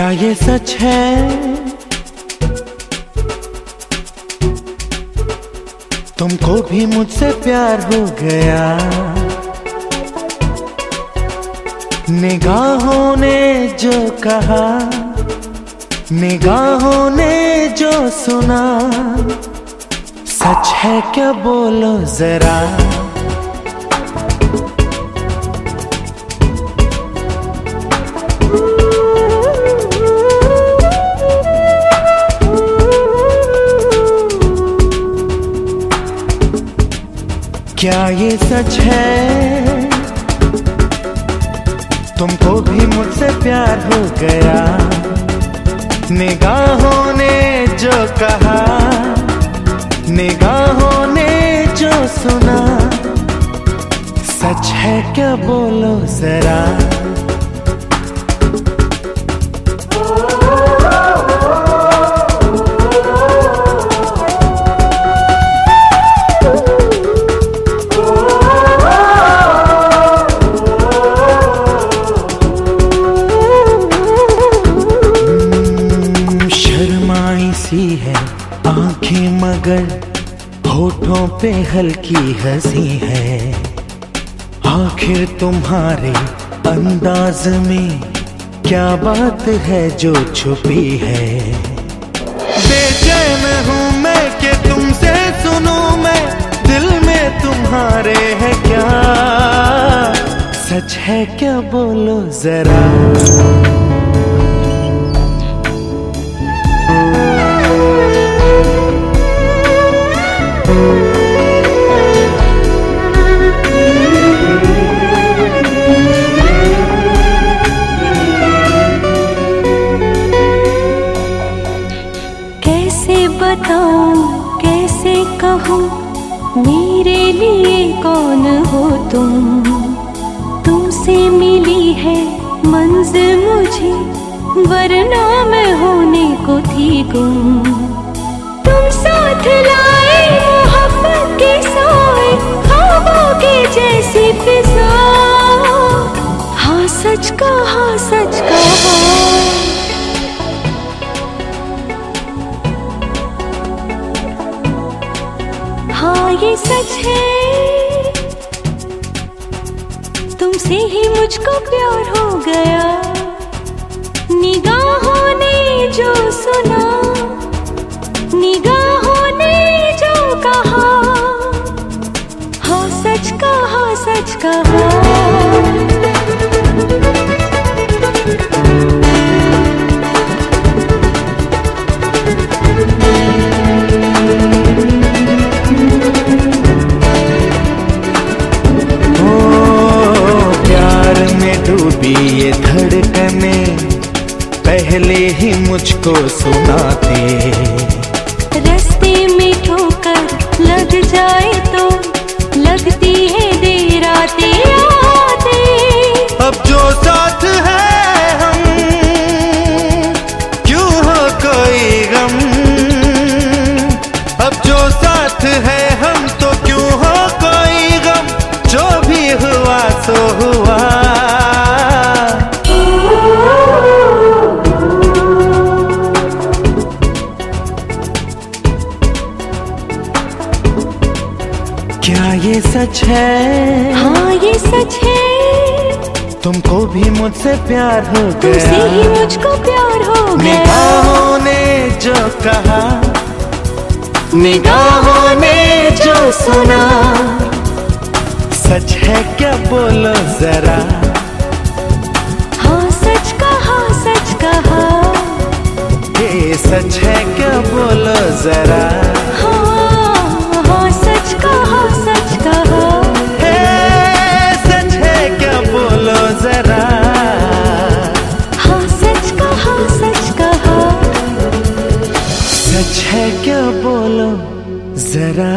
क्या ये सच है? तुमको भी मुझसे प्यार हो गया। निगाहों ने जो कहा, निगाहों ने जो सुना, सच है क्या बोलो जरा? क्या ये सच है? तुमको भी मुझसे प्यार हो गया। निगाहों ने जो कहा, निगाहों ने जो सुना। सच है क्या बोलो जरा? है। आँखें मगर होठों पे हल्की हँसी है। आखिर तुम्हारे अंदाज में क्या बात है जो छुपी है? बेचैन हूँ मैं कि तुमसे सुनूं मैं, दिल में तुम्हारे है क्या? सच है क्या बोलो जरा? कहूँ, मेरे लिए कौन हो तुम? तुमसे मिली है मंजिल मुझे, वरना मैं होने को थी गुम। तुम साथ लाए मोहब्बत के साए ख्वाबों के जैसी फिजा हाँ सच कहा सच ये सच है। तुमसे ही मुझको प्यार हो गया। निगाहों ने जो सुना निगाहों ने जो कहा हाँ सच कहा सच कहा। पहले ही मुझको सुनाते। रस्ते में ठोकर लग जाए तो लगती है सच है। हाँ ये सच है। तुमको भी मुझसे प्यार हो गया। तुमसे ही मुझको प्यार हो गया। निगाहों ने जो कहा निगाहों ने जो सुना। सच है क्या बोलो जरा? हाँ सच कहा सच कहा। ये सच है क्या बोलो जरा? है क्या बोलो जरा?